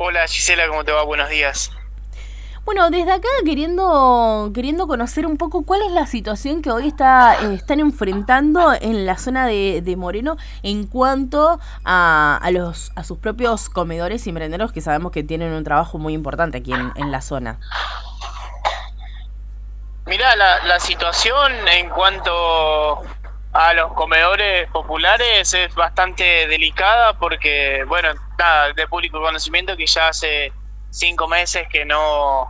Hola Gisela, ¿cómo te va? Buenos días. Bueno, desde acá queriendo, queriendo conocer un poco cuál es la situación que hoy está, eh, están enfrentando en la zona de, Moreno en cuanto a, a, los, a sus propios comedores y merenderos que sabemos que tienen un trabajo muy importante aquí en, la zona. Mira, la, la situación en cuanto a los comedores populares es bastante delicada porque, bueno, nada, de público conocimiento que ya hace cinco meses que no,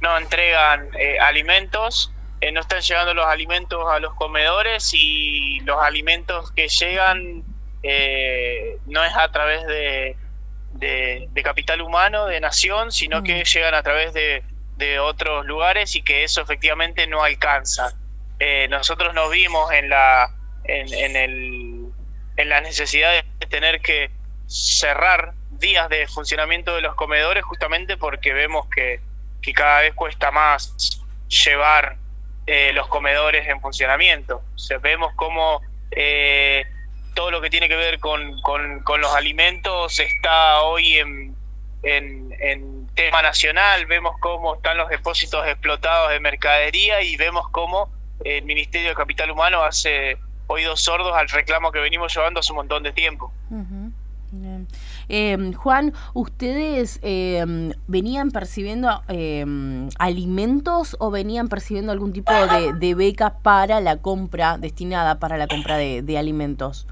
no entregan eh, alimentos, eh, no están llegando los alimentos a los comedores y los alimentos que llegan eh, no es a través de, de, capital humano, de nación, sino que mm. llegan a través de, de, otros lugares y que eso efectivamente no alcanza. nosotros nos vimos en la, en, en, el, en la necesidad de tener que cerrar días de funcionamiento de los comedores justamente porque vemos que que cada vez cuesta más llevar eh, los comedores en funcionamiento. O vemos cómo eh, todo lo que tiene que ver con, con, los alimentos está hoy en, en, tema nacional, vemos cómo están los depósitos explotados de mercadería y vemos cómo el Ministerio de Capital Humano hace oídos sordos al reclamo que venimos llevando hace un montón de tiempo. Eh, Juan, ¿ustedes em, venían percibiendo em, alimentos o venían percibiendo algún tipo de, de, beca para la compra, destinada para la compra de, alimentos?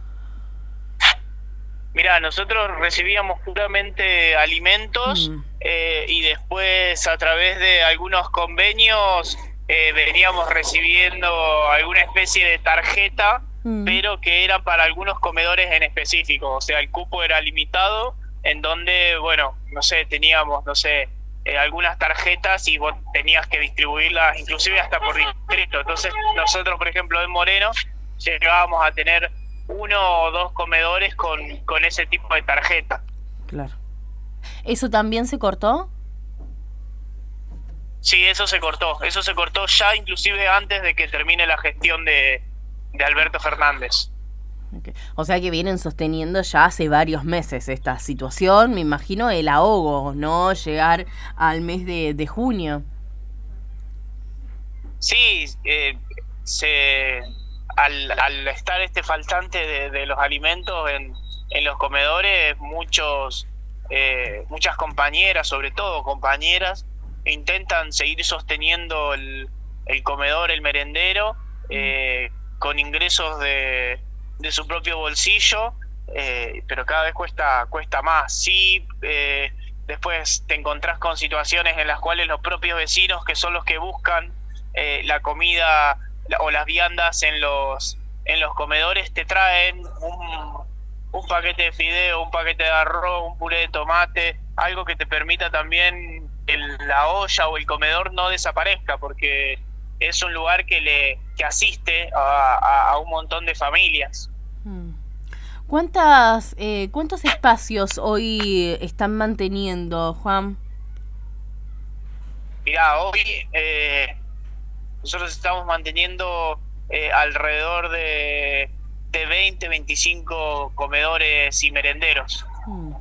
Mira, nosotros recibíamos puramente alimentos mm. eh, y después a través de algunos convenios eh, veníamos recibiendo alguna especie de tarjeta Mm. pero que era para algunos comedores en específico, o sea, el cupo era limitado, en donde, bueno, no sé, teníamos, no sé, eh, algunas tarjetas y vos tenías que distribuirlas inclusive hasta por distrito. Entonces, nosotros, por ejemplo, en Moreno, llegábamos a tener uno o dos comedores con, con ese tipo de tarjeta. Claro. ¿Eso también se cortó? Sí, eso se cortó. Eso se cortó ya inclusive antes de que termine la gestión de, de Alberto Fernández. O sea que vienen sosteniendo ya hace varios meses esta situación, me imagino el ahogo, ¿no? Llegar al mes de, junio. Sí, eh, se, al, estar este faltante de, los alimentos en, en, los comedores, muchos, eh, muchas compañeras, sobre todo compañeras, intentan seguir sosteniendo el, el comedor, el merendero. Eh, con ingresos de, de su propio bolsillo, eh, pero cada vez cuesta, cuesta más. Sí, eh, después te encontrás con situaciones en las cuales los propios vecinos, que son los que buscan eh, la comida o las viandas en los, en los comedores, te traen un, un paquete de fideo, un paquete de arroz, un puré de tomate, algo que te permita también que la olla o el comedor no desaparezca, porque es un lugar que le que asiste a, un montón de familias. Hmm. ¿Cuántas, eh, ¿Cuántos espacios hoy están manteniendo, Juan? Mira, hoy eh, nosotros estamos manteniendo eh, alrededor de, de 20, 25 comedores y merenderos. Hmm.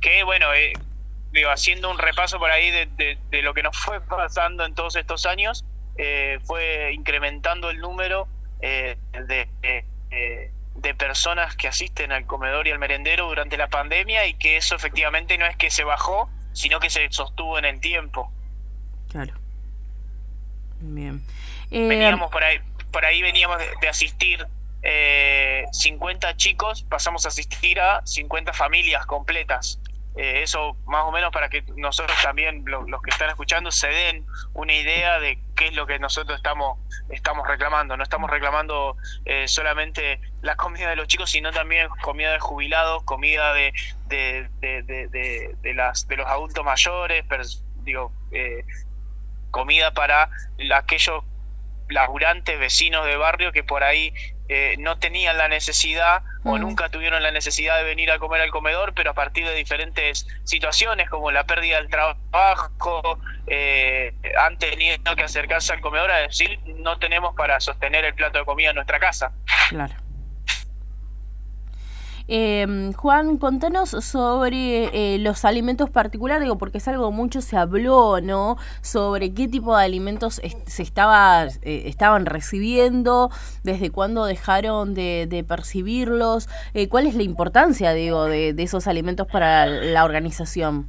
que bueno, digo, haciendo un repaso por ahí de, de, lo que nos fue pasando en todos estos años, eh, fue incrementando el número eh, de, de, personas que asisten al comedor y al merendero durante la pandemia y que eso efectivamente no es que se bajó, sino que se sostuvo en el tiempo. Claro. Bien. Eh, veníamos por ahí, por ahí veníamos de, asistir 50 chicos, pasamos a asistir a 50 familias completas. Eh, eso más o menos para que nosotros también, los que están escuchando, se den una idea de qué es lo que nosotros estamos, estamos reclamando. No estamos reclamando eh, solamente la comida de los chicos, sino también comida de jubilados, comida de, de, de, de, los adultos mayores, digo, eh, comida para aquellos laburantes, vecinos de barrio que por ahí eh, no tenían la necesidad o mm. nunca tuvieron la necesidad de venir a comer al comedor, pero a partir de diferentes situaciones como la pérdida del trabajo, eh, han tenido que acercarse al comedor a decir no tenemos para sostener el plato de comida en nuestra casa. Claro. Em, Juan, contanos sobre eh, los alimentos particulares, digo, porque es algo mucho se habló, ¿no? Sobre qué tipo de alimentos se estaba, eh, estaban recibiendo, desde cuándo dejaron de, percibirlos, eh, cuál es la importancia, digo, de, de esos alimentos para la organización.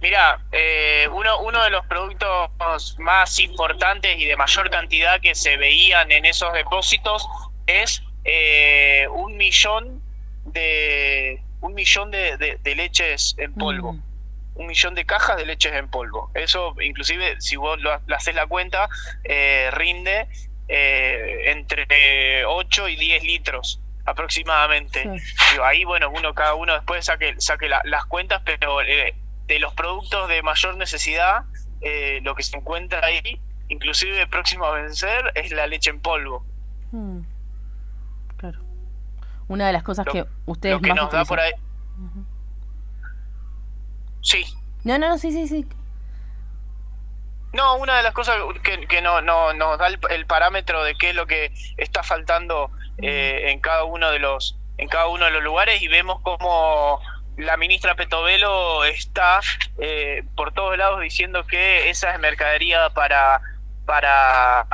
Mira, eh, uno, uno de los productos más importantes y de mayor cantidad que se veían en esos depósitos es eh, un millón de un millón de, leches en polvo. Mm. Un millón de cajas de leches en polvo. Eso, inclusive, si vos lo, haces la cuenta, eh, rinde entre 8 y 10 litros aproximadamente. ahí, bueno, uno cada uno después saque, saque las cuentas, pero de los productos de mayor necesidad, eh, lo que se encuentra ahí, inclusive próximo a vencer, es la leche en polvo. Hmm. Una de las cosas que ustedes lo que nos da por ahí. Sí. No, no, no, sí, sí, sí. No, una de las cosas que, que no, no, nos da el, parámetro de qué es lo que está faltando eh, en cada uno de los en cada uno de los lugares y vemos cómo la ministra Petovelo está eh, por todos lados diciendo que esa es mercadería para para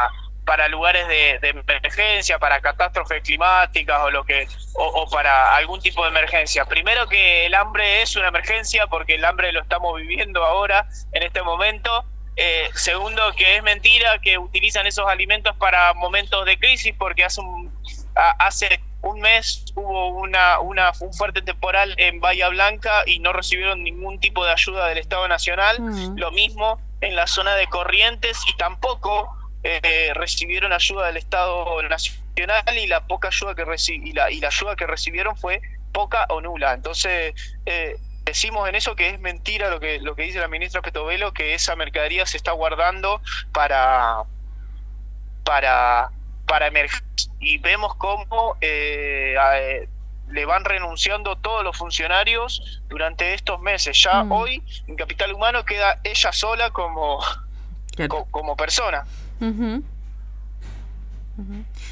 para lugares de, emergencia, para catástrofes climáticas o lo que o, para algún tipo de emergencia. Primero que el hambre es una emergencia porque el hambre lo estamos viviendo ahora en este momento. Eh, segundo que es mentira que utilizan esos alimentos para momentos de crisis porque hace un, hace un mes hubo una, una, un fuerte temporal en Bahía Blanca y no recibieron ningún tipo de ayuda del Estado Nacional. Mm. Lo mismo en la zona de Corrientes y tampoco eh, recibieron ayuda del Estado Nacional y la poca ayuda que y la, y la ayuda que recibieron fue poca o nula. Entonces eh, decimos en eso que es mentira lo que lo que dice la ministra Petovelo que esa mercadería se está guardando para para para emerger y vemos cómo eh, eh, le van renunciando todos los funcionarios durante estos meses. Ya mm. hoy en Capital Humano queda ella sola como, como persona.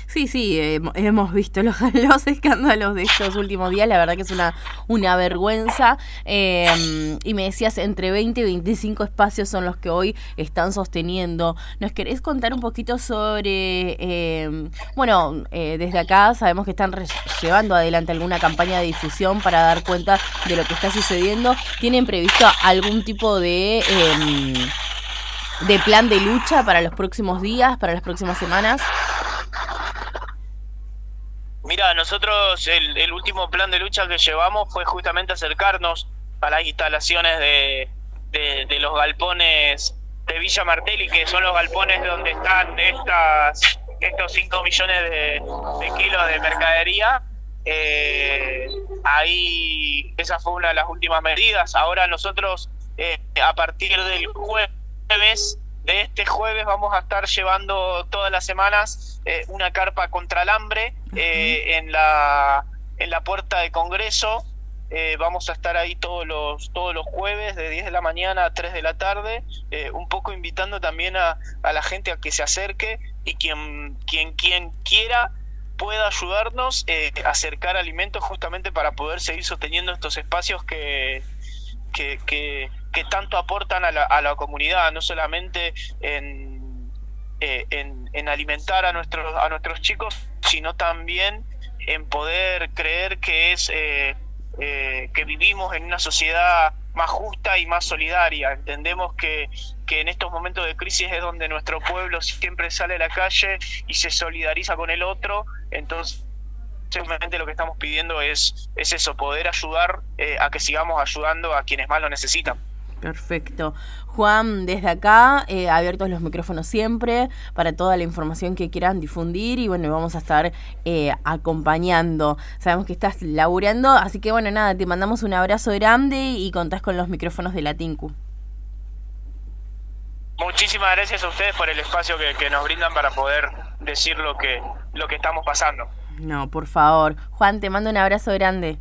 Sí, sí, hemos visto los, los, escándalos de estos últimos días, la verdad que es una, una vergüenza. Em, y me decías, entre 20 y 25 espacios son los que hoy están sosteniendo. ¿Nos querés contar un poquito sobre, em, bueno, eh, desde acá sabemos que están llevando adelante alguna campaña de difusión para dar cuenta de lo que está sucediendo? ¿Tienen previsto algún tipo de... De plan de lucha para los próximos días, para las próximas semanas? Mira, nosotros el, último plan de lucha que llevamos fue justamente acercarnos a las instalaciones de, de, los galpones de Villa Martelli, que son los galpones donde están estas estos 5 millones de, kilos de mercadería. Eh, ahí esa fue una de las últimas medidas. Ahora nosotros, eh, a partir del jueves, de este jueves vamos a estar llevando todas las semanas eh, una carpa contra el hambre eh, en la en la puerta de Congreso. Eh, vamos a estar ahí todos los todos los jueves de 10 de la mañana a 3 de la tarde, un poco invitando también a, a, la gente a que se acerque y quien quien quien quiera pueda ayudarnos a acercar alimentos justamente para poder seguir sosteniendo estos espacios que, que, que que tanto aportan a la, a la comunidad, no solamente en, eh, en, alimentar a nuestros, a nuestros chicos, sino también en poder creer que es eh, eh, que vivimos en una sociedad más justa y más solidaria. Entendemos que, que en estos momentos de crisis es donde nuestro pueblo siempre sale a la calle y se solidariza con el otro. Entonces, simplemente lo que estamos pidiendo es, es eso, poder ayudar a que sigamos ayudando a quienes más lo necesitan. Perfecto. Juan, desde acá, eh, abiertos los micrófonos siempre para toda la información que quieran difundir y bueno, vamos a estar eh, acompañando. Sabemos que estás laburando, así que bueno, nada, te mandamos un abrazo grande y contás con los micrófonos de la TINCU. Muchísimas gracias a ustedes por el espacio que, que nos brindan para poder decir lo que, lo que estamos pasando. No, por favor. Juan, te mando un abrazo grande.